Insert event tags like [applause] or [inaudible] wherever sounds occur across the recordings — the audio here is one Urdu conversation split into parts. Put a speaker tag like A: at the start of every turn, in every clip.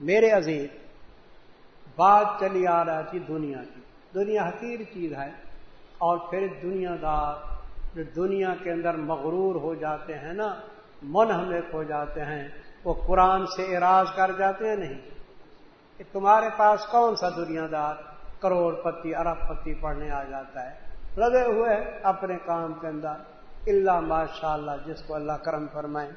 A: میرے عزیز، بات چلی آ رہا تھی دنیا کی۔ دنیا حقیر چیز ہے اور پھر دنیا دار جو دنیا کے اندر مغرور ہو جاتے ہیں نا، منہمک ہو جاتے ہیں، وہ قرآن سے اراض کر جاتے ہیں نہیں؟ کہ تمہارے پاس کون سا دنیا دار کروڑ پتی، ارب پتی پڑھنے آ جاتا ہے؟ لگے ہوئے اپنے کام کے اندر۔ اللہ ماشاء اللہ جس کو اللہ کرم فرمائے،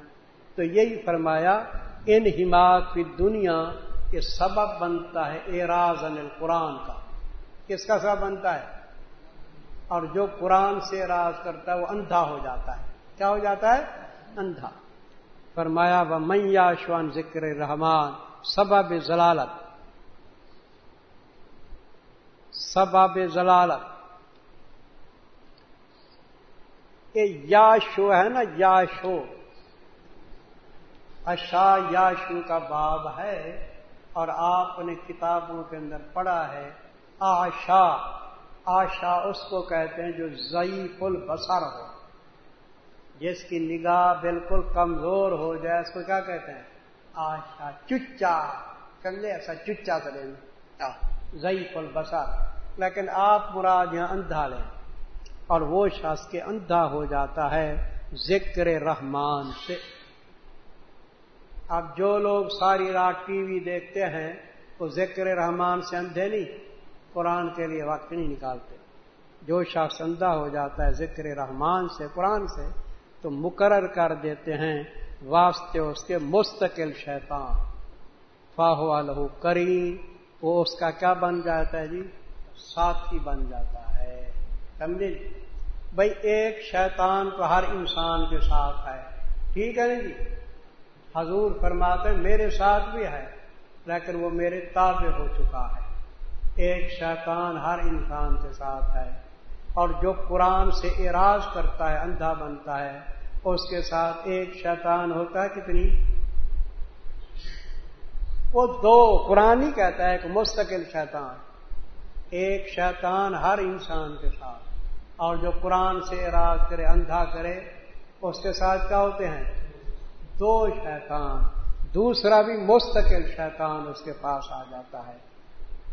A: تو یہی فرمایا ان حماق کی دنیا کے سبب بنتا ہے اعراض قرآن کا۔ کس کا سبب بنتا ہے؟ اور جو قرآن سے اعراض کرتا ہے وہ اندھا ہو جاتا ہے۔ کیا ہو جاتا ہے؟ اندھا۔ فرمایا و میاں شوان ذکر رحمان سبب ضلالت۔ سبب ضلالت۔ یا شو ہے نا یا شو اشا یا شو کا باب ہے اور آپ نے کتابوں کے اندر پڑھا ہے آشا آشا اس کو کہتے ہیں جو ضعیف البصر ہو، جس کی نگاہ بالکل کمزور ہو جائے، اس کو کیا کہتے ہیں؟ آشا، چچا کلے ایسا چچا کریں ضعیف البصر۔ لیکن آپ مراد یہاں اندھا لیں اور وہ شخص کے اندھا ہو جاتا ہے ذکر رحمان سے۔ اب جو لوگ ساری رات ٹی وی دیکھتے ہیں، وہ ذکر رحمان سے اندھے نہیں، قرآن کے لیے وقت نہیں نکالتے۔ جو شخص اندھا ہو جاتا ہے ذکر رحمان سے، قرآن سے، تو مقرر کر دیتے ہیں واسطے اس کے مستقل شیطان۔ فاہو الح کریم، وہ اس کا کیا بن جاتا ہے جی؟ ساتھی بن جاتا ہے۔ سمجھے جی؟ بھائی ایک شیطان تو ہر انسان کے ساتھ ہے۔ ٹھیک ہے نا جی؟ حضور فرماتے میرے ساتھ بھی ہے، لیکن وہ میرے تابع ہو چکا ہے۔ ایک شیطان ہر انسان کے ساتھ ہے، اور جو قرآن سے اراض کرتا ہے، اندھا بنتا ہے، اس کے ساتھ ایک شیطان ہوتا ہے، کتنی؟ وہ دو، قرآن ہی کہتا ہے کہ مستقل شیطان۔ ایک شیطان ہر انسان کے ساتھ، اور جو قرآن سے اراض کرے، اندھا کرے، اس کے ساتھ کیا ہوتے ہیں؟ دو شیطان، دوسرا بھی مستقل شیطان اس کے پاس آ جاتا ہے۔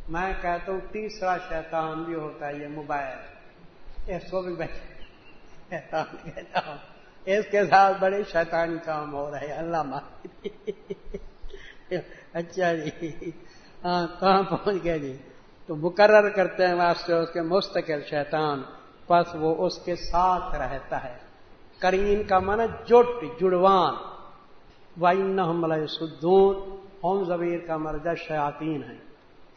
A: میں کہتا ہوں تیسرا شیطان بھی ہوتا ہے یہ موبائل۔ اس کو بھی شیطان کہتا ہوں۔ اس کے ساتھ بڑے شیطانی کام ہو رہے اللہ اچھا جی۔ ہاں کہاں پہنچ گئے جی؟ تو مقرر کرتے ہیں واسطے اس کے مستقل شیطان۔ پس وہ اس کے ساتھ رہتا ہے۔ کرین کا من جٹ، جڑوان۔ وائن سدون ہوم زبیر کا مرجع شیاطین ہے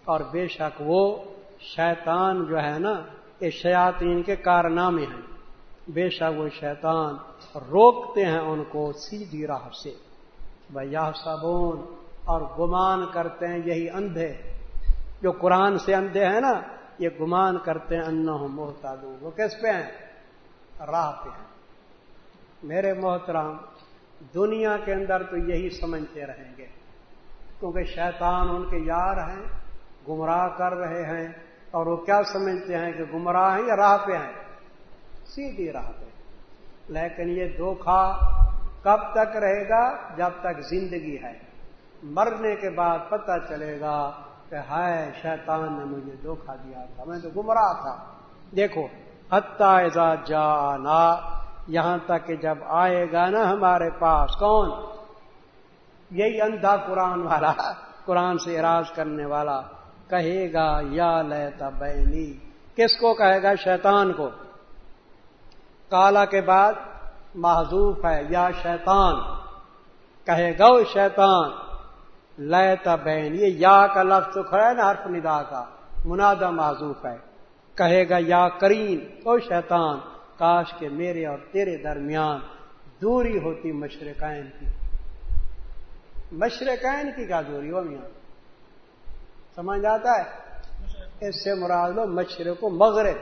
A: اور بے شک وہ شیطان جو ہے نا، یہ شیاطین کے کارنامے ہیں۔ بے شک وہ شیطان روکتے ہیں ان کو سیدھی راہ سے۔ بھیا صابون اور گمان کرتے ہیں یہی اندھے۔ جو قرآن سے اندھے ہیں نا، یہ گمان کرتے ہیں ان محتاج وہ کس پہ ہیں؟ راہ پہ ہیں۔ میرے محترام دنیا کے اندر تو یہی سمجھتے رہیں گے۔ کیونکہ شیطان ان کے یار ہیں، گمراہ کر رہے ہیں، اور وہ کیا سمجھتے ہیں کہ گمراہ ہیں یا راہ پہ ہیں؟ سیدھی راہ پہ۔ لیکن یہ دھوکھا کب تک رہے گا؟ جب تک زندگی ہے۔ مرنے کے بعد پتہ چلے گا کہ ہائے، شیطان نے مجھے دھوکھا دیا تھا، میں تو گمراہ تھا۔ دیکھو حتہ جانا یہاں تک کہ جب آئے گا نا ہمارے پاس، کون؟ یہی اندھا قرآن والا، قرآن سے اراض کرنے والا۔ کہے گا، یا لیتا بینی۔ کس کو کہے گا؟ شیطان کو۔ کالا کے بعد محضوف ہے، یا شیطان۔ کہے گا شیطان۔ لیتا بین یہ یا کا لفظ کھڑا ہے نا، حرف ندا کا۔ منادا معذوف ہے۔ کہے گا یا کریم او شیطان۔ کاش کے میرے اور تیرے درمیان دوری ہوتی مشرقین کی۔ مشرقین کی کیا دوری ہو میاں؟ سمجھ آتا ہے؟ اس سے مراد لو مشرق و مغرب۔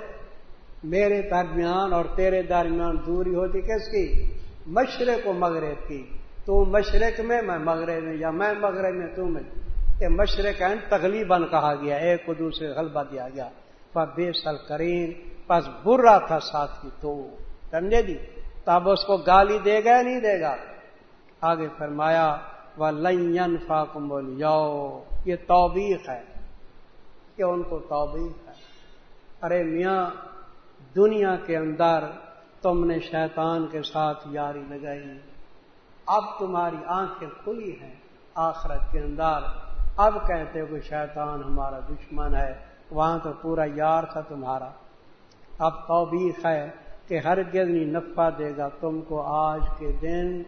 A: میرے درمیان اور تیرے درمیان دوری ہوتی کس کی؟ مشرق و مغرب کی۔ تو مشرق میں میں مغرب میں یا میں مغرب میں تو میں۔ یہ مشرق تغلیباً کہا گیا، ایک کو دوسرے غلبہ دیا گیا۔ بے سل کریم پس برا تھا ساتھی تو سمجھے دی تب اس کو گالی دے گا یا نہیں دے گا؟ آگے فرمایا و لین فاکم بول یہ توبیق ہے۔ کہ ان کو توبیق ہے۔ ارے میاں، دنیا کے اندر تم نے شیطان کے ساتھ یاری لگائی۔ اب تمہاری آنکھیں کھلی ہیں آخرت کے اندر۔ اب کہتے ہو کہ شیطان ہمارا دشمن ہے۔ وہاں تو پورا یار تھا تمہارا۔ اب توبیخ ہے کہ ہر گزنی نفع دے گا تم کو آج کے دن۔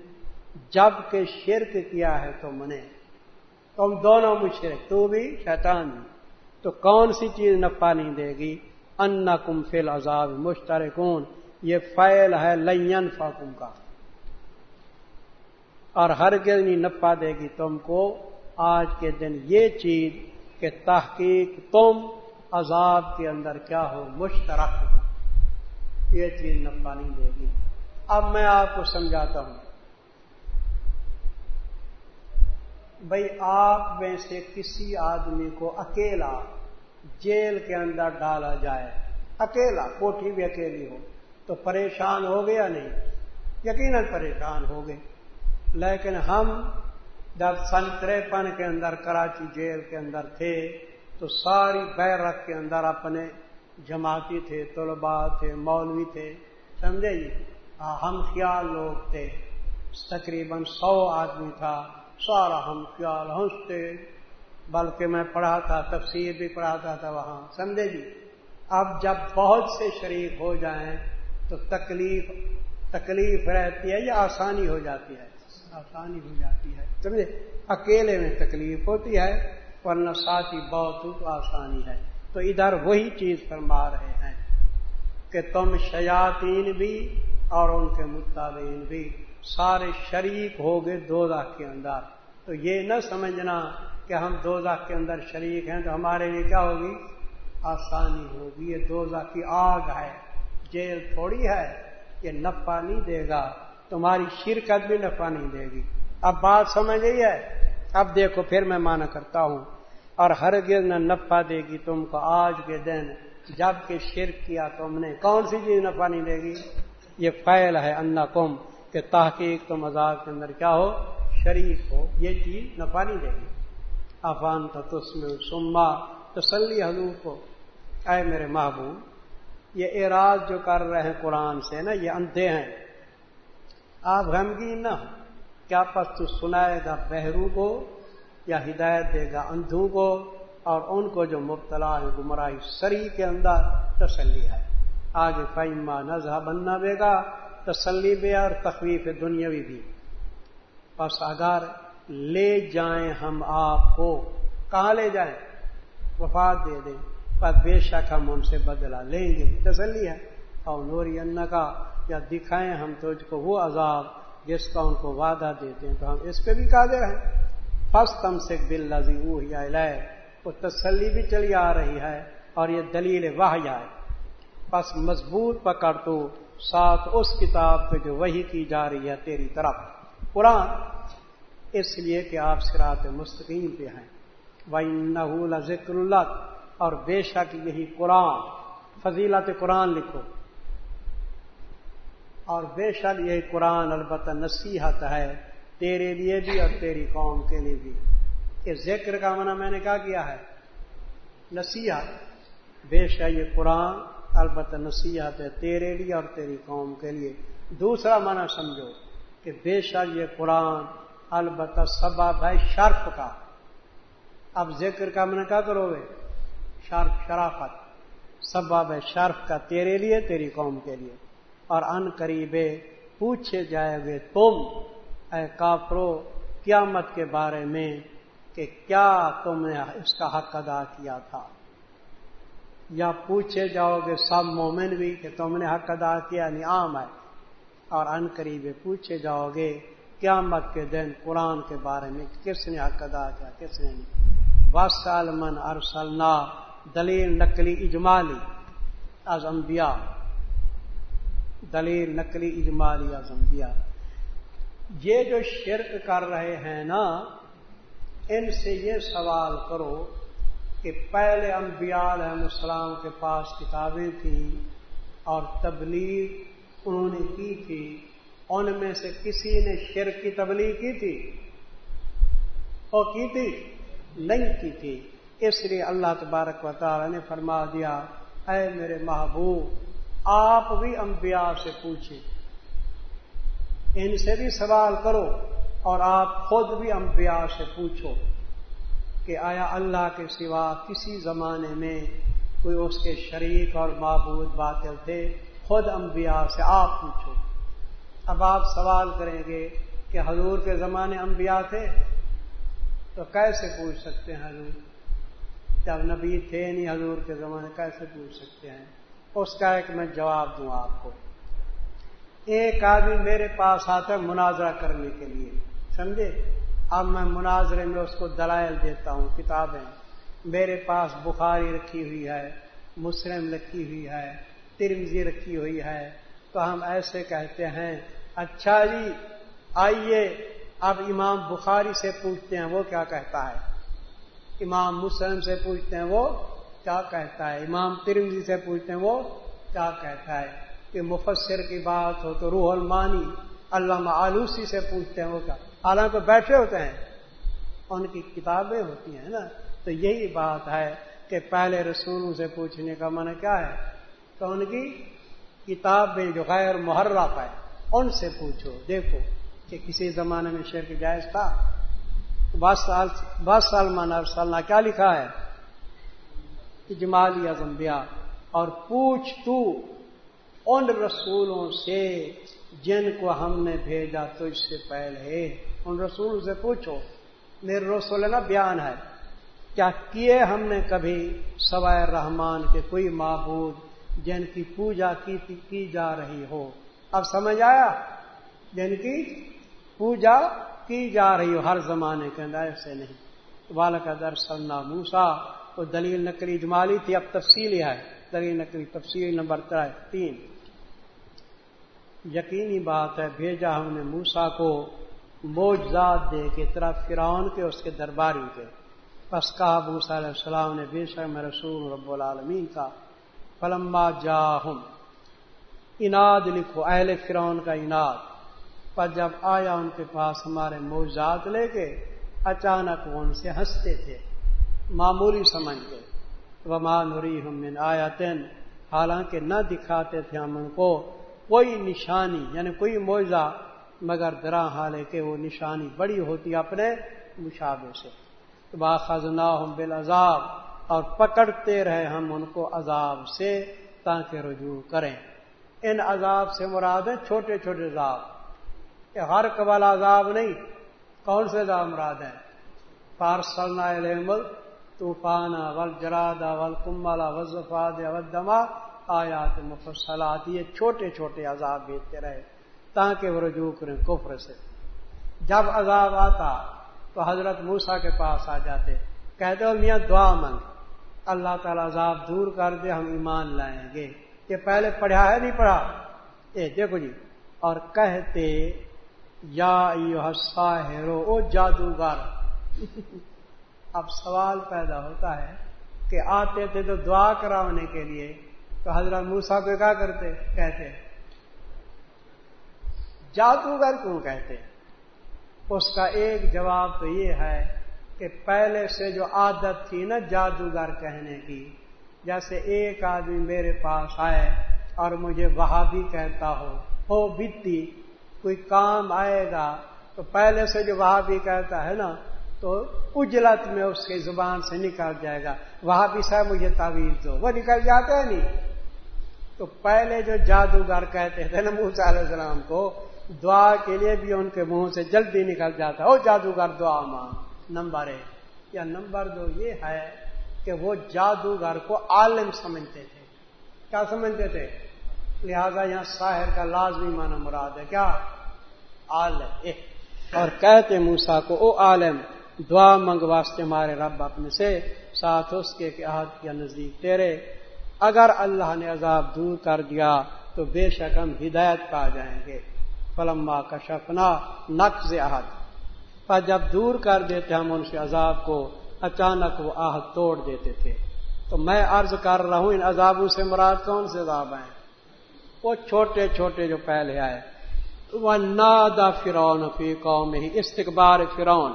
A: جبکہ شرک کیا ہے تم نے۔ تم دونوں مشرق تو بھی شیطان۔ بھی تو کون سی چیز نفع نہیں دے گی؟ ان کم فل عذاب مشترکون۔ یہ فیل ہے لین فاکم کا۔ اور ہر گزنی نفع دے گی تم کو آج کے دن۔ یہ چیز کہ تحقیق تم عذاب کے اندر کیا ہو، مشترک ہو۔ یہ چیز نفع نہیں دے گی۔ اب میں آپ کو سمجھاتا ہوں۔ بھائی آپ میں سے کسی آدمی کو اکیلا جیل کے اندر ڈالا جائے، اکیلا کوٹھی بھی اکیلی ہو، تو پریشان ہو گیا نہیں؟ یقیناً پریشان ہو گئے۔ لیکن ہم جب سن تریپن کے اندر، کراچی جیل کے اندر تھے، تو ساری بیرک کے اندر اپنے جماعتی تھے، طلباء تھے، مولوی تھے، سمجھے جی؟ ہم خیال لوگ تھے؟ تقریباً سو آدمی تھا، سارا ہم خیال ہنستے بلکہ میں پڑھاتا تفسیر بھی پڑھاتا تھا وہاں، سمجھے جی؟ اب جب بہت سے شریک ہو جائیں تو تکلیف تکلیف رہتی ہے یا آسانی ہو جاتی ہے؟ آسانی ہو جاتی ہے، سمجھے؟ اکیلے میں تکلیف ہوتی ہے، ورنہ ساتھی بہت ہو تو آسانی ہے۔ تو ادھر وہی چیز فرما رہے ہیں کہ تم شیاتین بھی اور ان کے مطابین بھی سارے شریک ہو گئے دو کے اندر۔ تو یہ نہ سمجھنا کہ ہم دو کے اندر شریک ہیں تو ہمارے لیے کیا ہوگی؟ آسانی ہوگی۔ یہ دو کی آگ ہے، جیل تھوڑی ہے، یہ نفع نہیں دے گا۔ تمہاری شرکت بھی نفع نہیں دے گی۔ اب بات سمجھ گئی ہے؟ اب دیکھو، پھر میں مانا کرتا ہوں۔ اور ہر گرد نہ نفع دے گی تم کو آج کے دن۔ جبکہ شرک کیا تم نے، کون سی چیز نفع نہیں دے گی؟ یہ فیل ہے انا کم کہ تحقیق تو مزاق کے اندر کیا ہو؟ شریف ہو۔ یہ چیز نفع نہیں دے گی۔ افان تھا تسم سما تسلی حضور کو۔ اے میرے محبوب، یہ اعراض جو کر رہے ہیں قرآن سے نا، یہ اندھے ہیں۔ آپ غمگین نہ ہو کیا پس تو سنائے گا بہرو کو؟ یا ہدایت دے گا اندھوں کو اور ان کو جو مبتلا ہے، گمراہی سری کے اندر تسلی ہے۔ آگے فیما نظہ بننا دے گا تسلی بھی اور تخویف دنیاوی بھی۔ بس اگر لے جائیں ہم آپ کو، کہاں لے جائیں؟ وفات دے دیں۔ پر بے شک ہم ان سے بدلا لیں گے۔ تسلی ہے۔ اور نوری ان کا یا دکھائیں ہم تو کو وہ عذاب جس کا ان کو وعدہ دیتے ہیں۔ تو ہم اس پہ بھی قادر ہیں۔ فس تم سے بل لذی وہ تسلی بھی چلی آ رہی ہے اور یہ دلیل واہ جائے بس مضبوط پکڑ تو ساتھ اس کتاب پہ جو وہی کی جا رہی ہے تیری طرف۔ قرآن، اس لیے کہ آپ سرات مستقیم پہ ہیں۔ وہ ذکر اللہ اور بے شک یہی قرآن، فضیلت قرآن لکھو۔ اور بے شک یہ قرآن البتہ نصیحت ہے۔ تیرے لیے بھی اور تیری قوم کے لیے بھی۔ یہ ذکر کا منع میں نے کیا کیا ہے؟ نصیحت۔ بے شک یہ قرآن البتہ نصیحت ہے تیرے لیے اور تیری قوم کے لیے۔ دوسرا منع سمجھو کہ بے شک یہ قرآن البتہ سبب ہے شرف کا۔ اب ذکر کا منع کیا کرو گے؟ شرف، شرافت۔ سبب ہے شرف کا تیرے لیے، تیری قوم کے لیے۔ اور ان قریبے پوچھے جائے گے تم اے کافرو، قیامت کے بارے میں کہ کیا تم نے اس کا حق ادا کیا تھا؟ یا پوچھے جاؤ گے سب مومن بھی کہ تم نے حق ادا کیا یعنی نیام ہے، اور ان قریبے پوچھے جاؤ گے قیامت کے دن قرآن کے بارے میں کس نے حق ادا کیا، کس نے نہیں؟ بس سالمن ارسلنا دلیل نقلی اجمالی از انبیاء۔ دلیل نقلی اجمالی از انبیاء۔ یہ جو شرک کر رہے ہیں نا، ان سے یہ سوال کرو کہ پہلے انبیاء علیہ السلام کے پاس کتابیں تھیں اور تبلیغ انہوں نے کی تھی، ان میں سے کسی نے شرک کی تبلیغ کی تھی؟ وہ کی تھی؟ نہیں کی تھی۔ اس لیے اللہ تبارک و تعالی نے فرما دیا، اے میرے محبوب، آپ بھی انبیاء سے پوچھیں۔ ان سے بھی سوال کرو اور آپ خود بھی انبیاء سے پوچھو کہ آیا اللہ کے سوا کسی زمانے میں کوئی اس کے شریک اور معبود باطل تھے؟ خود انبیاء سے آپ پوچھو۔ اب آپ سوال کریں گے کہ حضور کے زمانے انبیاء تھے؟ تو کیسے پوچھ سکتے ہیں حضور؟ جب نبی تھے نہیں حضور کے زمانے کیسے پوچھ سکتے ہیں؟ اس کا ایک میں جواب دوں آپ کو۔ ایک آدمی میرے پاس آتا ہے مناظرہ کرنے کے لیے۔ سمجھے؟ اب میں مناظرے میں اس کو دلائل دیتا ہوں، کتابیں۔ میرے پاس بخاری رکھی ہوئی ہے، مسلم رکھی ہوئی ہے ترمزی رکھی ہوئی ہے۔ تو ہم ایسے کہتے ہیں اچھا جی آئیے۔ اب امام بخاری سے پوچھتے ہیں، وہ کیا کہتا ہے؟ امام مسلم سے پوچھتے ہیں، وہ کیا کہتا ہے؟ امام ترمزی سے پوچھتے ہیں، وہ کیا کہتا ہے؟ کہ مفسر کی بات ہو تو روح المانی علامہ آلوسی سے پوچھتے ہیں وہ کیا؟ حالانکہ بیٹھے ہوتے ہیں، ان کی کتابیں ہوتی ہیں نا؟ تو یہی بات ہے کہ پہلے رسولوں سے پوچھنے کا من کیا ہے؟ تو ان کی کتابیں جو غیر محرف ہے ان سے پوچھو۔ دیکھو کہ کسی زمانے میں شرک جائز تھا؟ بس سال بس سال مانا سالنا کیا لکھا ہے؟ اجمالی اعظم بیا اور پوچھ تو ان رسولوں سے جن کو ہم نے بھیجا تو اس سے پہلے، ان رسولوں سے پوچھو، میرے رسول نا بیان ہے۔ کیا کیے ہم نے کبھی سوائے رحمان کے کوئی معبود جن کی پوجا کی کی جا رہی ہو؟ اب سمجھ آیا؟ جن کی پوجا کی جا رہی ہو، ہر زمانے کے اندر ایسے نہیں۔ بالک در سلنا موسا وہ دلیل نقلی جمالی تھی، اب تفصیلی ہے۔ دلیل نقلی تفصیل نمبر تین۔ یقینی بات ہے، بھیجا ہم نے موسا کو موجزات دے کے طرف فرعون کے اس کے درباری کے۔ پس کہا موسا علیہ السلام نے، بے شک میں رسول رب العالمین کا فلما جا اناد لکھو، اہل فرعون کا اناد۔ پر جب آیا ان کے پاس ہمارے موجات لے کے، اچانک وہ ان سے ہنستے تھے، معمولی سمجھ کے وما نوری ہم آیا تین حالانکہ نہ دکھاتے تھے ہم ان کو۔ کوئی نشانی یعنی کوئی معجزہ، مگر درا حال ہے کہ وہ نشانی بڑی ہوتی اپنے مشابے سے۔ باخذنا ہم بالعذاب اور پکڑتے رہے ہم ان کو عذاب سے تاکہ رجوع کریں۔ ان عذاب سے مراد ہیں چھوٹے چھوٹے عذاب۔ یہ ہر قبل عذاب نہیں، کون سے عذاب مراد ہیں؟ پارسلنا طوفان ول جرادا ول کمبلا وزفاد ودما آیات مفصلات، یہ چھوٹے چھوٹے عذاب بھیجتے رہے تاکہ وہ رجوع کریں کفر سے۔ جب عذاب آتا تو حضرت موسا کے پاس آ جاتے، کہتے ہو میاں، دعا منگ اللہ تعالیٰ عذاب دور کر دے، ہم ایمان لائیں گے۔ یہ پہلے پڑھا ہے، نہیں پڑھا؟ اے، دیکھو جی۔ اور کہتے، یا ہیرو او جادوگر! [laughs] اب سوال پیدا ہوتا ہے کہ آتے تھے تو دعا کرانے کے لیے تو حضرت موسا کو کیا کرتے؟ کہتے۔ جادوگر کیوں کہتے؟ اس کا ایک جواب تو یہ ہے کہ پہلے سے جو عادت تھی نا جادوگر کہنے کی، جیسے ایک آدمی میرے پاس آئے اور مجھے وہاں بھی کہتا ہو ہو بیتی کوئی کام آئے گا، تو پہلے سے جو وہاں بھی کہتا ہے نا، تو اجلت میں اس کی زبان سے نکل جائے گا۔ وہاں بھی صاحب مجھے تعویذ دو، وہ نکل جاتا ہے نہیں؟ تو پہلے جو جادوگر کہتے تھے نا موسا علیہ السلام کو، دعا کے لیے بھی ان کے منہ سے جلدی نکل جاتا او جادوگر دعا ماں نمبر ایک۔ یا نمبر دو یہ ہے کہ وہ جادوگر کو عالم سمجھتے تھے۔ کیا سمجھتے تھے؟ لہذا یہاں شاہر کا لازمی مانا مراد ہے۔ کیا؟ عالم۔ اور کہتے موسا کو، او عالم، دعا منگ واسطے ہمارے رب اپنے سے، ساتھ اس کے عہد کیا نزدیک تیرے اگر اللہ نے عذاب دور کر دیا تو بے شک ہم ہدایت پا جائیں گے۔ فلما کا شفنا نقز عہد۔ پر جب دور کر دیتے ہم ان سے عذاب کو، اچانک وہ آہد توڑ دیتے تھے۔ تو میں عرض کر رہا ہوں، ان عذابوں سے مراد کون سے عذاب ہیں؟ وہ چھوٹے چھوٹے جو پہلے آئے۔ وہ نادا فرون فی قوم ہی استقبار فرون۔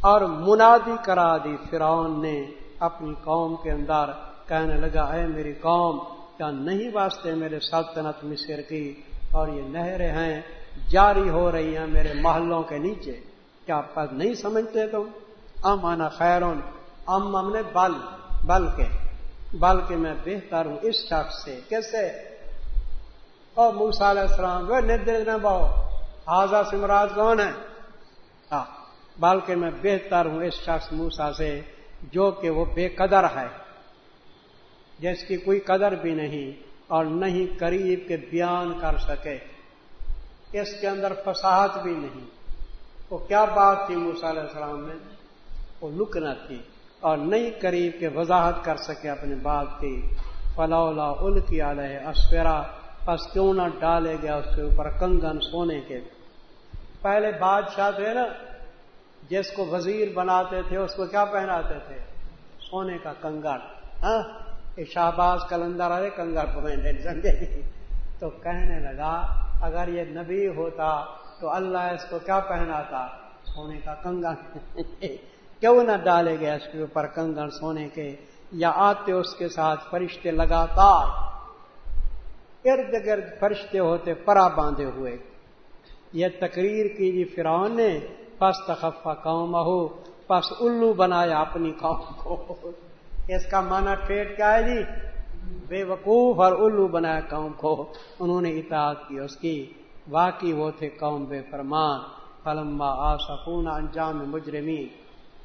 A: اور منادی کرا دی فرعون نے اپنی قوم کے اندر کہنے لگا، اے میری قوم، کیا نہیں واسطے میرے سلطنت مصر کی اور یہ نہریں ہیں جاری ہو رہی ہیں میرے محلوں کے نیچے؟ کیا پس نہیں سمجھتے تم؟ ام آنا خیرون، ام ہم نے بل بل کے بل کے میں بہتر ہوں اس شخص سے۔ کیسے؟ اور موسا علیہ السلام، وہ نردیش نہ بہو۔ آزا سمراج کون ہے؟ بلکہ میں بہتر ہوں اس شخص موسا سے۔ جو کہ وہ بے قدر ہے، جس کی کوئی قدر بھی نہیں اور نہیں قریب کے بیان کر سکے۔ اس کے اندر فساحت بھی نہیں۔ وہ کیا بات تھی موسا علیہ السلام میں؟ وہ لکنا تھی اور نہیں قریب کے وضاحت کر سکے اپنی بات کی۔ فلولا ال کی علیہ اسفرا پس کیوں نہ ڈالے گیا اس کے اوپر کنگن سونے کے۔ پہلے بادشاہ تھے نا جس کو وزیر بناتے تھے، اس کو کیا پہناتے تھے؟ سونے کا کنگن ہاں؟ شہباز کلندر ارے کنگن پہنے سمجھے۔ تو کہنے لگا، اگر یہ نبی ہوتا تو اللہ اس کو کیا پہناتا؟ سونے کا کنگن [laughs] کیوں نہ ڈالے گئے اس کے اوپر کنگن سونے کے؟ یا آتے اس کے ساتھ فرشتے لگاتار۔ ارد گرد فرشتے ہوتے، پرا باندھے ہوئے۔ یہ تقریر کی جی فرعون نے پس تخفا قوم ہو پس الو بنایا اپنی قوم کو۔ اس کا مانا ٹھیٹ کیا ہے جی؟ بے وقوف اور الو بنایا قوم کو۔ انہوں نے اطاعت کی، اس کی واقعی وہ تھے قوم بے فرمان۔ فلما آ سکون انجام مجرمی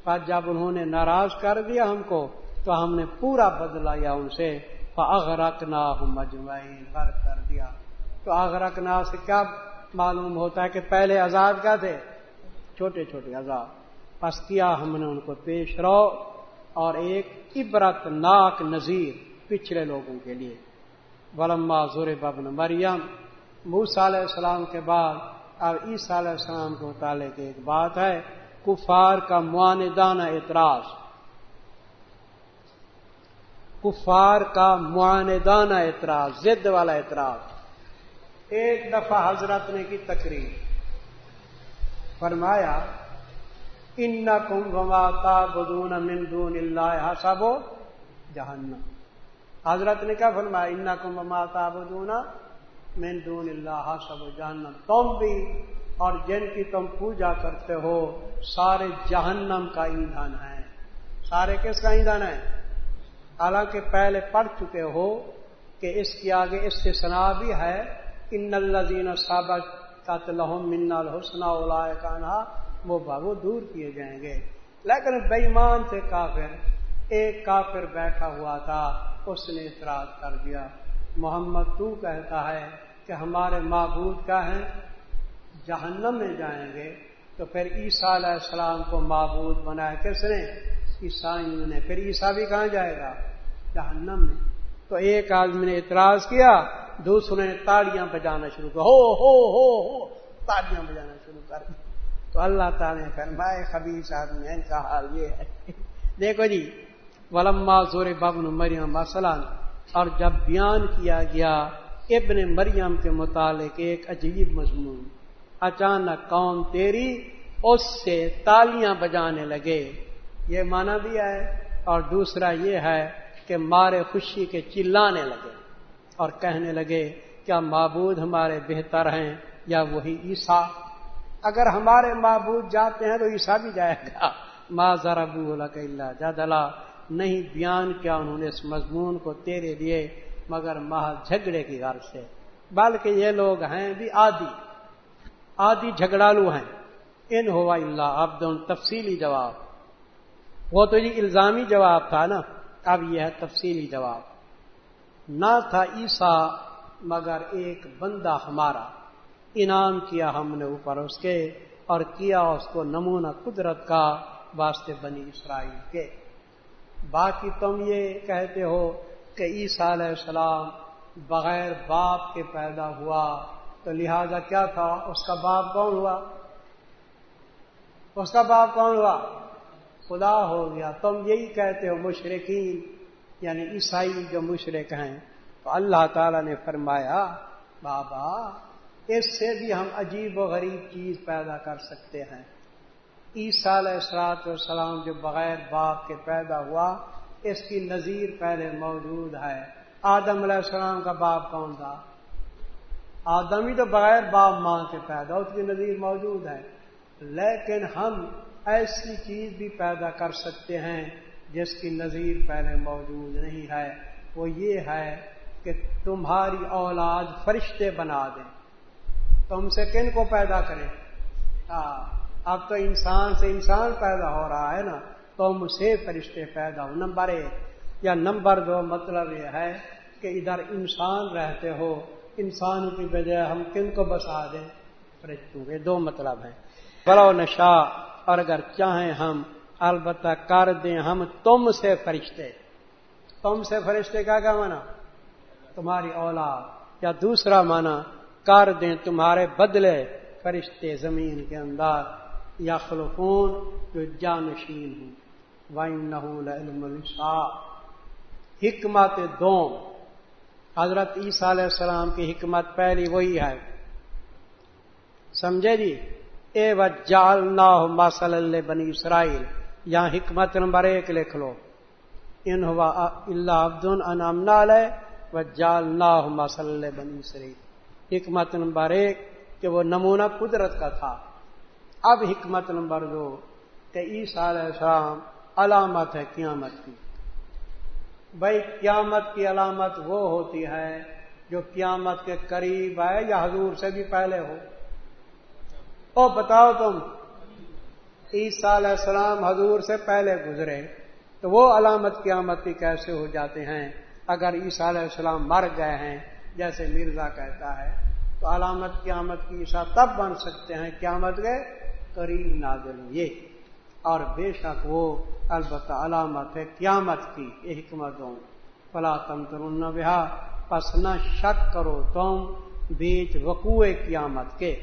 A: پر جب انہوں نے ناراض کر دیا ہم کو، تو ہم نے پورا بدلا یا ان سے۔ اغرق نہ مجمعین بھر کر دیا۔ تو اغرق نہ سے کیا معلوم ہوتا ہے کہ پہلے آزاد کا تھے؟ چھوٹے چھوٹے عذاب۔ پس کیا ہم نے ان کو پیش رو اور ایک عبرت ناک نذیر پچھلے لوگوں کے لیے۔ ولما زور ببن مریم موسا علیہ السلام کے بعد، اب عیسیٰ علیہ السلام کے متعلق ایک بات ہے، کفار کا معاندانہ اعتراض۔ کفار کا معاندانہ اعتراض زد والا اعتراض۔ ایک دفعہ حضرت نے کی تقریر۔ فرمایا ان کم گماتا بدون مندون اللہ سب جہنم. حضرت نے کیا فرمایا ان کم ماتا بدون مندون اللہ سب جہنم. تم بھی اور جن کی تم پوجا کرتے ہو، سارے جہنم کا ایندھن ہے۔ سارے کس کا ایندھن ہے؟ حالانکہ پہلے پڑھ چکے ہو کہ اس کی آگے اس سے سنا بھی ہے، ان الزین سابق قتلہم من الحسن اولائے وہ بابو دور کیے جائیں گے۔ لیکن بےمان سے کافر، ایک کافر بیٹھا ہوا تھا، اس نے اعتراض کر دیا۔ محمد، تو کہتا ہے کہ ہمارے معبود کا ہیں؟ جہنم میں جائیں گے۔ تو پھر عیسیٰ علیہ السلام کو معبود بنایا کس نے؟ عیسائیوں نے۔ پھر عیسیٰ بھی کہاں جائے گا؟ جہنم میں۔ تو ایک آدمی نے اعتراض کیا، دوسروں نے تاڑیاں بجانا شروع کر ہو ہو ہو ہو، تاڑیاں بجانا شروع کر۔ دی تو اللہ تعالی نے فرمائے خبیص آدمی ان کا حال یہ ہے۔ دیکھو جی ولما زور ببن مریم مثلاً، اور جب بیان کیا گیا، ابن مریم کے متعلق ایک عجیب مضمون۔ اچانک قوم تیری اس سے تالیاں بجانے لگے۔ یہ مانا بھی ہے اور دوسرا یہ ہے کہ مارے خوشی کے چلانے لگے اور کہنے لگے، کیا معبود ہمارے بہتر ہیں یا وہی عیسا اگر ہمارے معبود جاتے ہیں تو عیسا بھی جائے گا۔ ماں ذرا اللہ جادلا نہیں، بیان کیا انہوں نے اس مضمون کو تیرے لیے، مگر محض جھگڑے کی غرض سے۔ بلکہ یہ لوگ ہیں بھی آدھی آدھی جھگڑالو ہیں۔ ان ہوا اللہ اب تفصیلی جواب۔ وہ تو یہ الزامی جواب تھا نا۔ اب یہ ہے تفصیلی جواب۔ نہ تھا عیسا مگر ایک بندہ ہمارا۔ انعام کیا ہم نے اوپر اس کے اور کیا اس کو نمونہ قدرت کا واسطے بنی اسرائیل کے۔ باقی تم یہ کہتے ہو کہ عیسیٰ علیہ السلام بغیر باپ کے پیدا ہوا تو لہذا کیا تھا؟ اس کا باپ کون ہوا؟ اس کا باپ کون ہوا؟ خدا ہو گیا، تم یہی کہتے ہو مشرقین یعنی عیسائی جو مشرق ہیں۔ تو اللہ تعالی نے فرمایا، بابا، اس سے بھی ہم عجیب و غریب چیز پیدا کر سکتے ہیں۔ عیسیٰ علیہ السلاط والسلام جو بغیر باپ کے پیدا ہوا، اس کی نظیر پہلے موجود ہے۔ آدم علیہ السلام کا باپ کون تھا؟ آدم ہی تو بغیر باپ ماں کے پیدا، اس کی نظیر موجود ہے۔ لیکن ہم ایسی چیز بھی پیدا کر سکتے ہیں جس کی نظیر پہلے موجود نہیں ہے۔ وہ یہ ہے کہ تمہاری اولاد فرشتے بنا دیں تم سے کن کو پیدا کرے؟ ہاں اب تو انسان سے انسان پیدا ہو رہا ہے نا۔ تم سے فرشتے پیدا ہو۔ نمبر ایک۔ یا نمبر دو مطلب یہ ہے کہ ادھر انسان رہتے ہو۔ انسان کی بجائے ہم کن کو بسا دیں؟ فرشتوں کے۔ دو مطلب ہیں۔ بڑو نشا۔ اور اگر چاہیں ہم، البتہ کر دیں ہم تم سے فرشتے۔ تم سے فرشتے کا کیا مانا تمہاری اولاد۔ یا دوسرا مانا کر دیں تمہارے بدلے فرشتے زمین کے اندر۔ یا خلفون جو جانشین ہوں وائن نہ حکمت دوم۔ حضرت عیسیٰ علیہ السلام کی حکمت پہلی وہی ہے۔ سمجھے جی؟ اے و جال نہ ماسل اللہ بنی اسرائیل۔ یہاں حکمت نمبر ایک لکھ لو۔ ان ہوا اللہ عبد انعام علیہ و جال نہ ماسل اللہ بنی اسرائیل۔ حکمت نمبر ایک کہ وہ نمونہ قدرت کا تھا۔ اب حکمت نمبر دو کہ عیسیٰ علیہ السلام علامت ہے قیامت کی۔ بھائی قیامت کی علامت وہ ہوتی ہے جو قیامت کے قریب ہے یا حضور سے بھی پہلے ہو۔ او بتاؤ تم، عیسیٰ علیہ السلام حضور سے پہلے گزرے تو وہ علامت قیامت کی کیسے ہو جاتے ہیں؟ اگر عیسیٰ علیہ السلام مر گئے ہیں، جیسے مرزا کہتا ہے، تو علامت قیامت کی عیسا تب بن سکتے ہیں قیامت کے قریب نازل یہ اور بے شک وہ البتہ علامت ہے قیامت کی حکمتوں۔ فلا تم بہا، پس نہ شک کرو تم بیچ وقوع قیامت کے۔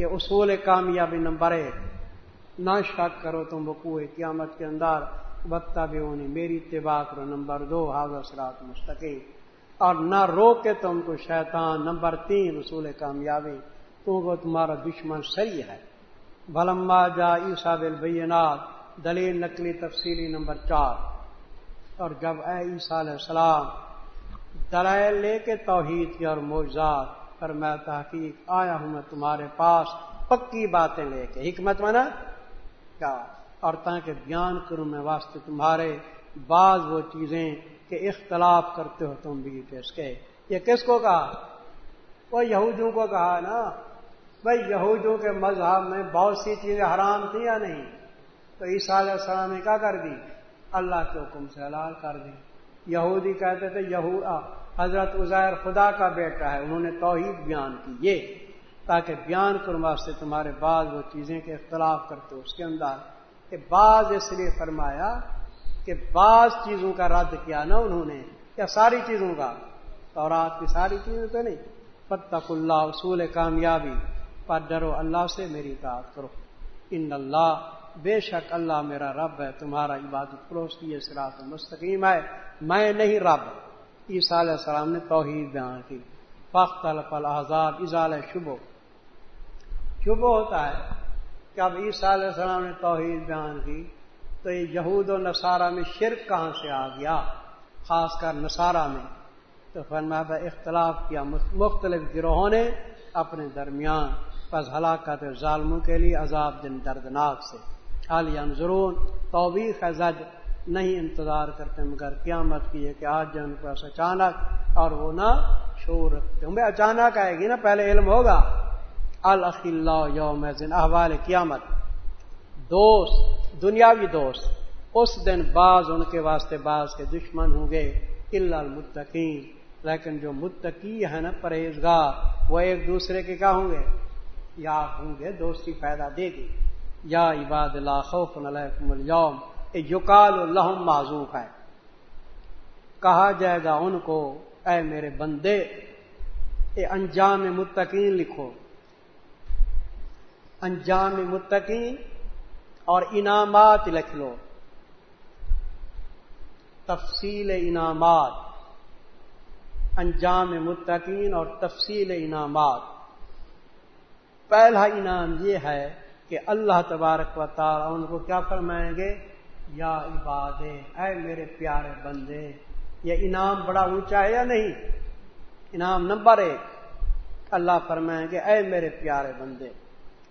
A: یہ اصول کامیابی نمبر ایک، نہ شک کرو تم وقوع قیامت کے اندر بتا بھی ہونی میری اتباع کرو، نمبر دو حاضر سرات مستقیم، اور نہ روکے تم کو شیطان، نمبر تین، اصول کامیابی تو وہ تمہارا دشمن صحیح ہے۔ بلما جا عیسا البینات دلیل نقلی تفصیلی نمبر چار، اور جب اے عیسیٰ علیہ السلام دلائل لے کے توحید کی اور موجات پر میں تحقیق آیا ہوں میں تمہارے پاس، پکی باتیں لے کے۔ حکمت میں نا کیا؟ اور تاکہ بیان کروں میں واسطے تمہارے بعض وہ چیزیں کہ اختلاف کرتے ہو تم بھی اس کے۔ یہ کس کو کہا؟ وہ یہودوں کو کہا نا۔ بھائی یہودوں کے مذہب میں بہت سی چیزیں حرام تھیں یا نہیں؟ تو عیسیٰ علیہ السلام نے کیا کر دی؟ اللہ کے حکم سے حلال کر دی۔ یہودی کہتے تھے یہود حضرت عزیر خدا کا بیٹا ہے، انہوں نے توحید بیان کی، یہ تاکہ بیان کرنے واسطے تمہارے بعض وہ چیزیں کے اختلاف کرتے اس کے اندر۔ کہ بعض اس لیے فرمایا کہ بعض چیزوں کا رد کیا نا انہوں نے کیا ساری چیزوں کا۔ تو رات کی ساری چیزیں تو نہیں۔ پتک اللہ اصول کامیابی۔ پر ڈرو اللہ سے میری بات کرو۔ ان اللہ بے شک اللہ میرا رب ہے، تمہارا عبادت پروس کی سرات مستقیم ہے۔ میں نہیں رب۔ عیسیٰ علیہ السلام نے توحید بیان کی۔ فخت الحضاب ازال شبو شبو ہوتا ہے کہ اب عیسیٰ علیہ السلام نے توحید بیان کی تو یہ یہود و نصارہ میں شرک کہاں سے آ گیا؟ خاص کر نصارہ میں۔ تو فرمایا اختلاف کیا، مختلف گروہوں نے اپنے درمیان بس ہلاکت ظالموں کے لیے عذاب دن دردناک سے۔ حالیہ ضرور توبیخ زد نہیں انتظار کرتے مگر قیامت کی ہے کہ آج جن پاس اچانک اور وہ نہ شور رکھتے ہوں۔ اچانک آئے گی نا، پہلے علم ہوگا۔ اللہ یوم احوال قیامت۔ دوست، دنیاوی دوست، اس دن بعض ان کے واسطے بعض کے دشمن ہوں گے۔ اللہ المتقین۔ لیکن جو متقی ہے نا، پرہیزگار، وہ ایک دوسرے کے کیا ہوں گے؟ یا ہوں گے، دوستی پیدا دے گی۔ یا عباد اللہ، خوف علیکم اليوم۔ یقال الحم معذوف ہے۔ کہا جائے گا ان کو، اے میرے بندے، اے انجام متقین لکھو۔ انجام متقین اور انعامات لکھ لو۔ تفصیل انعامات۔ انجام متقین اور تفصیل انعامات۔ پہلا انعام یہ ہے کہ اللہ تبارک و تعالی ان کو کیا فرمائیں گے؟ یا عباد اے میرے پیارے بندے، یہ انعام بڑا اونچا ہے یا نہیں؟ انعام نمبر ایک، اللہ فرمائیں گے، اے میرے پیارے بندے،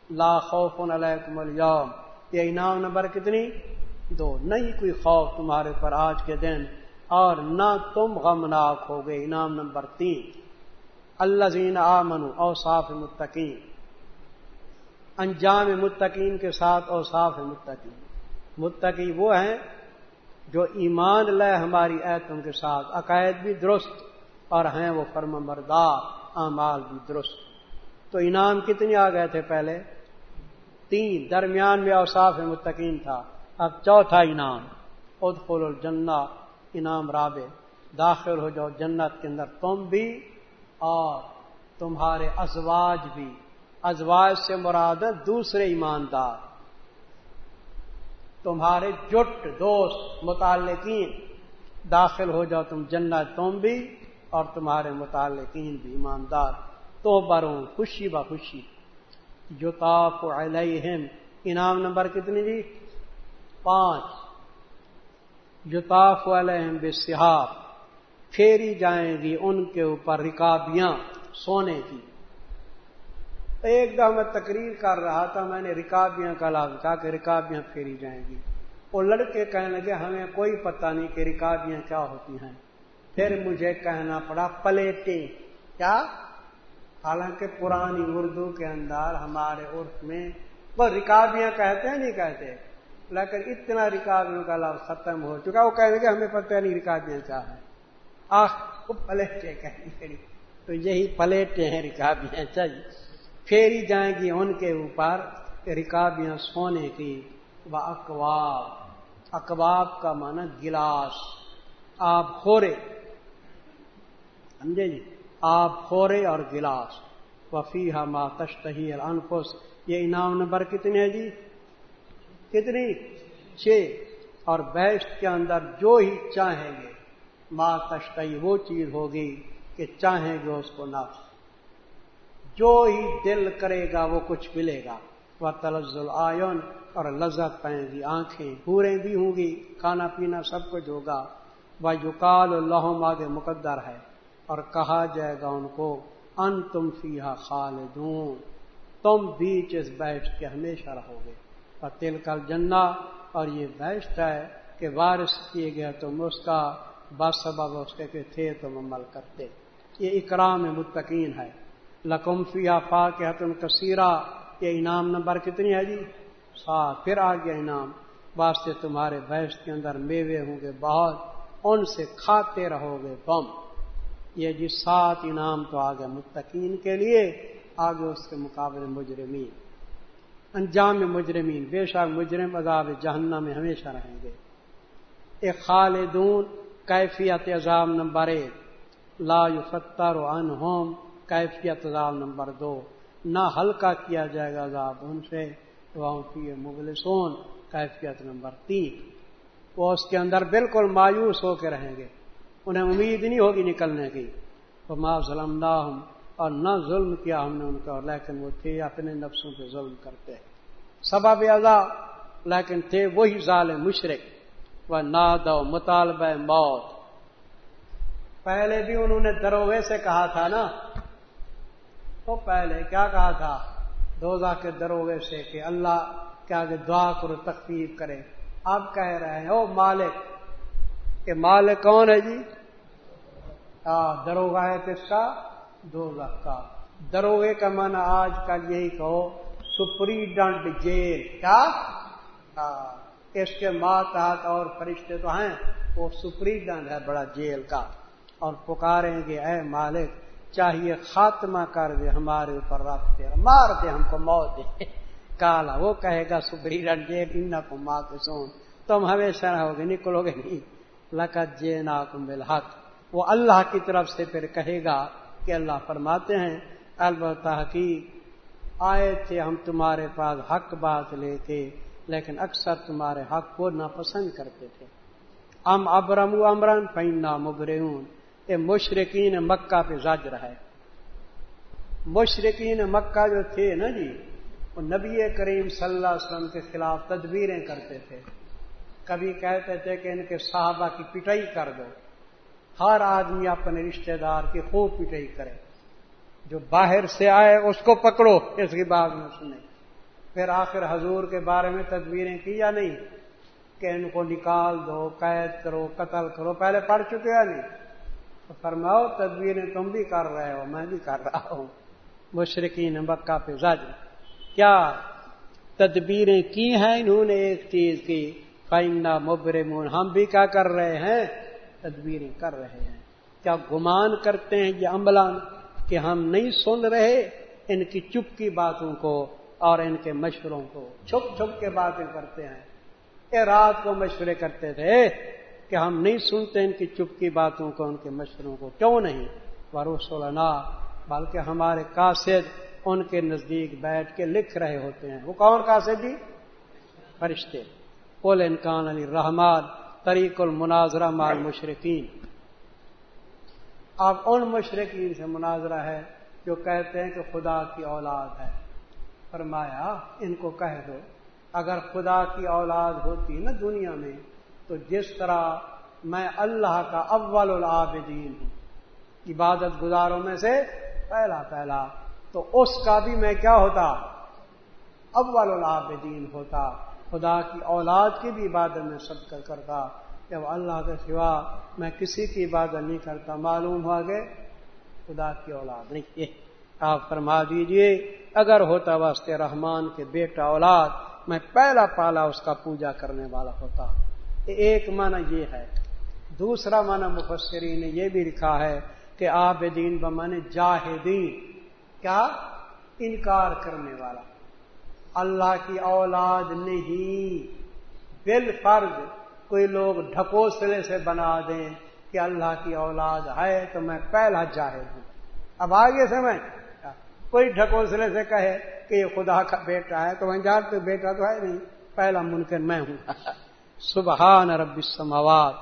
A: لا خوف علیکم اليوم یہ انعام نمبر کتنی؟ دو، نہیں کوئی خوف تمہارے پر آج کے دن، اور نہ تم غمناک ہو گئے انعام نمبر تین اللہ زین آمن اوصاف متقین، انجام متقین کے ساتھ اوصاف متقین۔ متقی وہ ہیں جو ایمان لے ہماری ایتوں کے ساتھ۔ عقائد بھی درست اور ہیں وہ فرم بردار اعمال بھی درست۔ تو انعام کتنے آ گئے تھے پہلے؟ تین۔ درمیان میں اوصاف متقین تھا۔ اب چوتھا انعام۔ ادخل الجنہ، انعام رابع۔ داخل ہو جاؤ جنت کے اندر۔ تم بھی اور تمہارے ازواج بھی۔ ازواج سے مراد دوسرے ایماندار۔ تمہارے جٹ دوست متعلقین داخل ہو جاؤ، تم جنت تم بھی اور تمہارے متعلقین بھی، ایماندار تو بروں خوشی با خوشی۔ جو تاف علیہم۔ انعام نمبر کتنی جی؟ پانچ۔ جو تاف علیہم بے پھیری جائیں گی ان کے اوپر رکابیاں، سونے کی۔ ایک دم میں تقریر کر رہا تھا، میں نے رکابیاں کا لفظ کہا کہ رکابیاں پھیری جائیں گی۔ وہ لڑکے کہنے لگے، ہمیں کوئی پتہ نہیں کہ رکابیاں کیا ہوتی ہیں۔ پھر مجھے کہنا پڑا، پلیٹیں۔ کیا؟ حالانکہ پرانی اردو کے اندر ہمارے عرف میں وہ رکابیاں کہتے ہیں، نہیں کہتے۔ لیکن اتنا رکابیوں کا لفظ ختم ہو چکا، وہ کہیں گے ہمیں پتہ نہیں رکابیاں کیا ہیں۔ آخ وہ پلیٹیں کہیں تو یہی پلیٹیں ہیں، رکابیاں۔ چاہیے پھیری جائیں گی ان کے اوپر رکابیاں سونے کی۔ و اقواب اقواب کا معنی گلاس۔ آپ خورے۔ سمجھے جی؟ آپ خورے اور گلاس۔ وفی ہما تشتہی انفس یہ انعام نمبر کتنے ہیں جی؟ کتنی؟ چھ۔ اور بیسٹ کے اندر جو ہی چاہیں گے ماں تشتہی وہ چیز ہوگی کہ چاہیں گے اس کو نفس۔ جو ہی دل کرے گا وہ کچھ ملے گا۔ وہ تلز العین اور لذت پائیں گی، آنکھیں پورے بھی ہوں گی، کھانا پینا سب کچھ ہوگا۔ وہ یوکال اللہ آگے مقدر ہے، اور کہا جائے گا ان کو ان تم فیحا خالدون، تم بیچ اس بیٹھ کے ہمیشہ رہو گے۔ اور تل کل جنا اور یہ بیسٹ ہے کہ وارث کیے گئے تم اس کا، بس سبب اس کے کہ تھے تم عمل کرتے۔ یہ اکرام متقین ہے۔ لکم فیا پا کے حتم کثیرہ، یہ انعام نمبر کتنی ہے جی؟ سات، پھر آ گیا انعام، واسطے تمہارے بحث کے اندر میوے ہوں گے بہت، ان سے کھاتے رہو گے بم یہ جی سات انعام تو آگے متقین کے لیے آگے اس کے مقابلے مجرمین۔ انجام مجرمین، بے شک مجرم عذاب جہنم میں ہمیشہ رہیں گے۔ ایک خالدون، کیفیت عذاب نمبر ایک، لا فتر و انہوم کیفیت عذاب نمبر دو۔ نہ ہلکا کیا جائے گا عذاب ان سے کی مبلسون کیفیت نمبر تین۔ وہ اس کے اندر بالکل مایوس ہو کے رہیں گے۔ انہیں امید نہیں ہوگی نکلنے کی۔ تو ما ظلم اور نہ ظلم کیا ہم نے ان کا، لیکن وہ تھے اپنے نفسوں پہ ظلم کرتے۔ سبب ادا لیکن تھے وہی ظالم مشرق وہ ناد مطالبہ موت۔ پہلے بھی انہوں نے دروے سے کہا تھا نا تو پہلے کیا کہا تھا؟ دوزہ کے دروگے سے کہ اللہ کیا کہ دعا کرو تخفیف کرے۔ اب کہہ رہے ہیں، او مالک، کہ مالک کون ہے جی؟ دروگا ہے کس کا دو کا۔ دروگے کا من آج کل یہی کہو، سپریڈنٹ جیل۔ کیا؟ اس کے ماتحت اور فرشتے تو ہیں، وہ سپریڈنٹ ہے بڑا جیل کا۔ اور پکاریں گے، اے مالک چاہیے خاتمہ کر دے ہمارے اوپر رابطے مار دے ہم کو موت دے۔ کالا، وہ کہے گا سبری رنجے ان کو ماں کے سون تم ہمیشہ رہو گے، نکلو گے نہیں۔ لکت جے نا بالحق۔ وہ اللہ کی طرف سے پھر کہے گا کہ اللہ فرماتے ہیں، البتہ حقیق آئے تھے ہم تمہارے پاس حق بات لے کے، لیکن اکثر تمہارے حق کو ناپسند کرتے تھے۔ ام ابرم امرن پینا مبرون مشرقین مکہ پہ زاجر ہے۔ مشرقین مکہ جو تھے نا جی وہ نبی کریم صلی اللہ علیہ وسلم کے خلاف تدبیریں کرتے تھے۔ کبھی کہتے تھے کہ ان کے صحابہ کی پٹائی کر دو۔ ہر آدمی اپنے رشتہ دار کی خوب پٹائی کرے۔ جو باہر سے آئے اس کو پکڑو، اس کی بات میں سنے۔ پھر آخر حضور کے بارے میں تدبیریں کی یا نہیں؟ کہ ان کو نکال دو، قید کرو، قتل کرو، پہلے پڑھ چکے یا نہیں؟ تو فرماؤ تدبیریں تم بھی کر رہے ہو، میں بھی کر رہا ہوں۔ مشرقین مکہ پہ زج۔ کیا تدبیریں کی ہیں انہوں نے ایک چیز کی؟ فائنہ مبرمون۔ ہم بھی کیا کر رہے ہیں؟ تدبیریں کر رہے ہیں۔ کیا گمان کرتے ہیں یہ عملان کہ ہم نہیں سن رہے ان کی چپ کی باتوں کو اور ان کے مشوروں کو؟ چھپ چھپ کے باتیں کرتے ہیں۔ اے رات کو مشورے کرتے تھے۔ کہ ہم نہیں سنتے ان کی چپ کی باتوں کو، ان کے مشوروں کو۔ کیوں نہیں؟ بروسولنا بلکہ ہمارے قاصد ان کے نزدیک بیٹھ کے لکھ رہے ہوتے ہیں۔ وہ کون قاصد جی؟ فرشتے۔ قل انکان علی رحمان طریق المناظرہ مال مشرقین اب ان مشرقین سے مناظرہ ہے جو کہتے ہیں کہ خدا کی اولاد ہے۔ فرمایا، ان کو کہہ دو، اگر خدا کی اولاد ہوتی نا دنیا میں تو جس طرح میں اللہ کا اول العابدین ہوں، عبادت گزاروں میں سے پہلا پہلا، تو اس کا بھی میں کیا ہوتا؟ اول العابدین ہوتا۔ خدا کی اولاد کی بھی عبادت میں سب کر کرتا۔ جب اللہ کے سوا میں کسی کی عبادت نہیں کرتا، معلوم ہوا کہ خدا کی اولاد نہیں آپ فرما دیجیے، اگر ہوتا واسطے رحمان کے بیٹا اولاد، میں پہلا پالا اس کا پوجا کرنے والا ہوتا۔ ایک معنی یہ ہے۔ دوسرا معنی مفسری نے یہ بھی لکھا ہے کہ آپ دین بمانے جاہدین۔ کیا؟ انکار کرنے والا۔ اللہ کی اولاد نہیں۔ بال فرض کوئی لوگ ڈھکوسلے سے بنا دیں کہ اللہ کی اولاد ہے تو میں پہلا جاہد ہوں۔ اب آگے سے میں کوئی ڈھکوسلے سے کہے کہ یہ خدا کا بیٹا ہے تو میں جانتے بیٹا تو ہے نہیں۔ پہلا منکر میں ہوں۔ سبحان رب السماوات،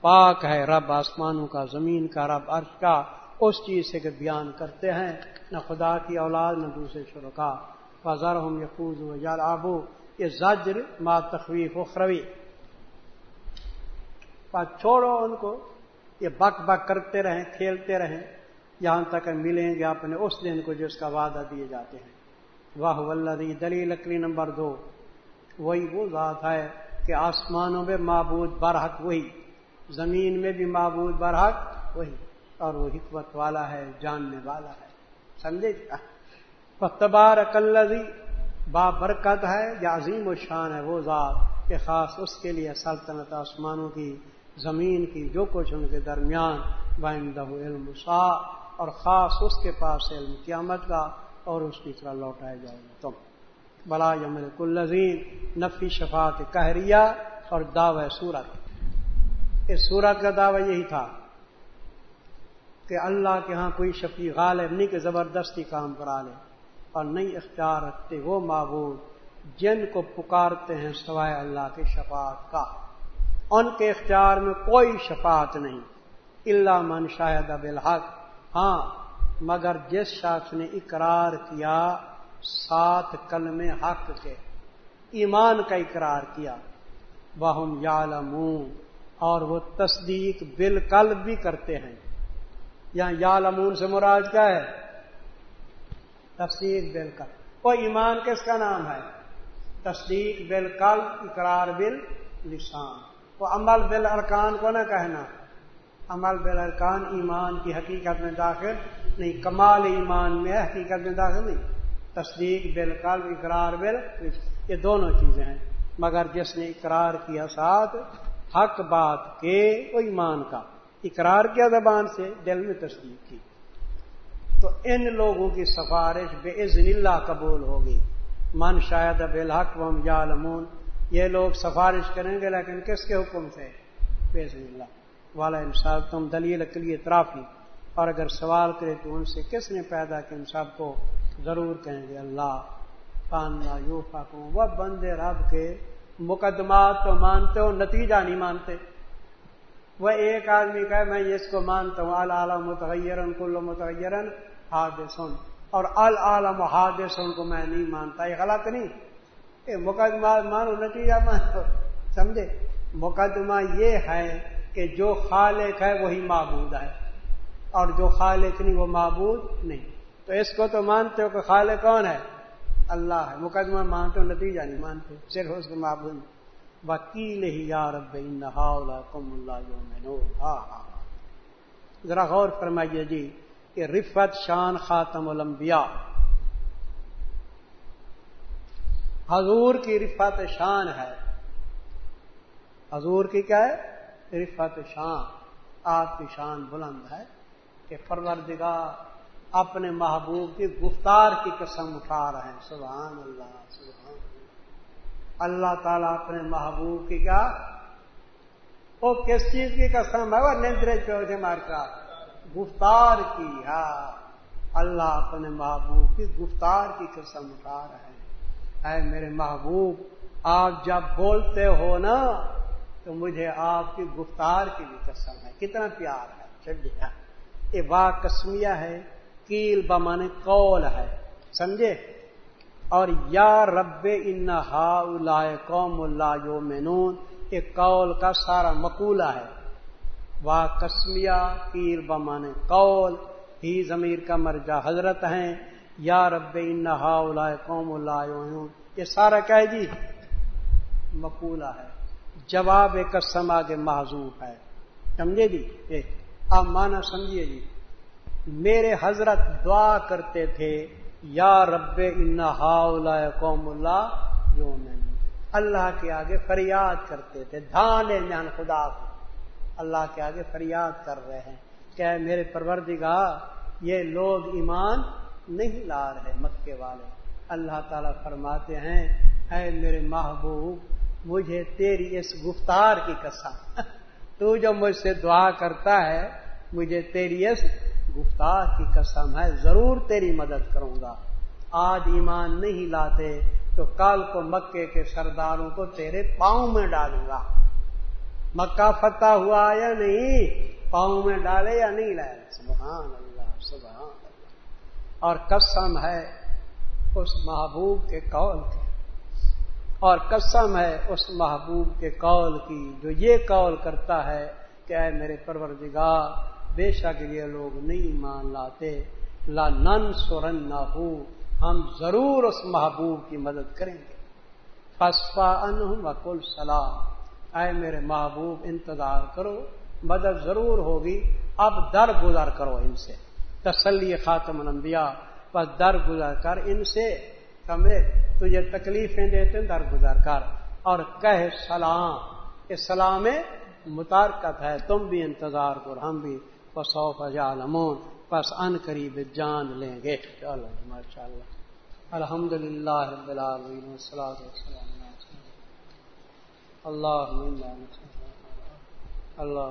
A: پاک ہے رب، آسمانوں کا، زمین کا، رب، عرش کا۔ اس چیز سے کہ بیان کرتے ہیں، نہ خدا کی اولاد، نہ دوسرے شروع کا فضر ہم یقوز و یار آبو یہ زجر ما تخویف و خروی۔ چھوڑو ان کو، یہ بک بک کرتے رہیں، کھیلتے رہیں۔ یہاں تک ملیں گے اپنے اس دن کو جس کا وعدہ دیے جاتے ہیں۔ واہ ولدی دلی لکڑی نمبر دو۔ وہی وہ ذات ہے کہ آسمانوں میں معبود برحق وہی، زمین میں بھی معبود برحق وہی، اور وہ حکمت والا ہے، جاننے والا ہے۔ سمجھے؟ تبار اکلزی با برکت ہے یا عظیم و شان ہے وہ ذات کہ خاص اس کے لیے سلطنت آسمانوں کی، زمین کی، جو کچھ ان کے درمیان بائندہ علم سا، اور خاص اس کے پاس علم قیامت کا اور اس کی طرح لوٹائے جائے گا۔ تم بلا یمن کلزین نفی شفاعت کہریا اور دعوی سورت۔ اس سورت کا دعوی یہی تھا کہ اللہ کے ہاں کوئی شفیع غالب نہیں کہ زبردستی کام کرا لے۔ اور نہیں اختیار رکھتے وہ معبود جن کو پکارتے ہیں سوائے اللہ کے شفاعت کا۔ ان کے اختیار میں کوئی شفاعت نہیں اللہ من شاہد اب الحق ہاں مگر جس شخص نے اقرار کیا سات کلم حق کے ایمان کا اقرار کیا۔ وہ یا اور وہ تصدیق بالکل بھی کرتے ہیں۔ یہاں یا لمون سے مراد کیا ہے؟ تصدیق بالکل وہ ایمان کس کا نام ہے؟ تصدیق بالکل اقرار بل لسان وہ عمل بل ارکان کو نہ کہنا۔ عمل بل ارکان ایمان کی حقیقت میں داخل نہیں، کمال ایمان میں حقیقت میں داخل نہیں۔ تصدیق بالکل اقرار بل یہ دونوں چیزیں ہیں۔ مگر جس نے اقرار کیا ساتھ، حق بات کے وہ ایمان کا۔ اقرار کیا زبان سے، دل میں تصدیق کی۔ تو ان لوگوں کی سفارش بے عزن اللہ قبول ہوگی۔ من شاید اب الحق وم یا لمون یہ لوگ سفارش کریں گے، لیکن کس کے حکم سے؟ بے عزن اللہ۔ والا انصاف تم دلیل کے اطرافی اور اگر سوال کرے تو ان سے کس نے پیدا کیا؟ ان سب کو ضرور کہیں گے، اللہ پاننا یو فاقوں وہ بندے رب کے مقدمات تو مانتے ہو نتیجہ نہیں مانتے۔ وہ ایک آدمی کہ میں اس کو مانتا ہوں اللہ متغیرن، کل متغیرن ہاد سن اور العالم حادث ان کو میں نہیں مانتا، یہ غلط نہیں۔ یہ مقدمہ مانو، نتیجہ مانو۔ سمجھے؟ مقدمہ یہ ہے کہ جو خالق ہے وہی معبود ہے، اور جو خالق نہیں، وہ معبود نہیں۔ تو اس کو تو مانتے ہو کہ خالق کون ہے؟ اللہ ہے۔ مقدمہ مانتے ہو، نتیجہ نہیں مانتے۔ صرف اس کو معبود۔ وکیل ہی یا رب کم اللہ جو ہاں ہاں ذرا غور فرمائیے جی کہ رفت شان خاتم الانبیاء۔ حضور کی رفت شان ہے۔ حضور کی کیا ہے؟ رفت شان۔ آپ کی شان بلند ہے کہ پروردگار اپنے محبوب کی گفتار کی قسم اٹھا رہے ہیں۔ سبحان اللہ سبحان اللہ۔ اللہ تعالیٰ اپنے محبوب کی کیا؟ وہ کس چیز کی قسم ہے؟ وہ نندرے چوتھے مارکا گفتار کی ہاں۔ اللہ اپنے محبوب کی گفتار کی قسم اٹھا رہے ہیں۔ اے میرے محبوب، آپ جب بولتے ہو نا، تو مجھے آپ کی گفتار کی بھی قسم ہے۔ کتنا پیار ہے، چلیے۔ یہ با کسمیا ہے۔ کیل بمن قول ہے۔ سمجھے؟ اور یا رب ان ہا قوم اللہ جو مینون یہ قول کا سارا مقولہ ہے۔ وا کسمیا کیل بمان قول، ہی ضمیر کا مرجع حضرت ہیں۔ یا رب ان ہا قوم اللہ یہ سارا کہہ جی؟ مقولہ ہے۔ جواب قسم آگے معذوف ہے۔ سمجھے جی؟ آپ مانا سمجھیے جی۔ میرے حضرت دعا کرتے تھے، یا رب ان قوم اللہ جو اللہ کے آگے فریاد کرتے تھے دھانے جان خدا کو۔ اللہ کے آگے فریاد کر رہے ہیں۔ کہ میرے پروردگار، یہ لوگ ایمان نہیں لا رہے مکے والے۔ اللہ تعالیٰ فرماتے ہیں، اے میرے محبوب، مجھے تیری اس گفتار کی قسم۔ [laughs] تو جو مجھ سے دعا کرتا ہے، مجھے تیری اس گفتار کی قسم ہے، ضرور تیری مدد کروں گا۔ آج ایمان نہیں لاتے تو کل کو مکے کے سرداروں کو تیرے پاؤں میں ڈالوں گا۔ مکہ فتح ہوا یا نہیں؟ پاؤں میں ڈالے یا نہیں لائے؟ سبحان اللہ سبحان اللہ۔ اور قسم ہے اس محبوب کے قول کی۔ اور قسم ہے اس محبوب کے قول کی جو یہ قول کرتا ہے کہ اے میرے پروردگار بے شک یہ لوگ نہیں مان لاتے۔ لا نن سورن نہ ہو ہم ضرور اس محبوب کی مدد کریں گے۔ فسفا ان وکل سلام۔ اے میرے محبوب، انتظار کرو، مدد ضرور ہوگی۔ اب در گزر کرو ان سے۔ تسلی خاتم الانبیاء، بس در گزر کر ان سے۔ کمرے، تجھے تکلیفیں دیتے در گزر کر۔ اور کہہ سلام یہ سلام متارکت ہے۔ تم بھی انتظار کرو ہم بھی فصو فضا علمون پس ان قریب جان لیں گے۔ چلو ماشاء اللہ الحمد للہ رب العالمین اللہ۔ اللہ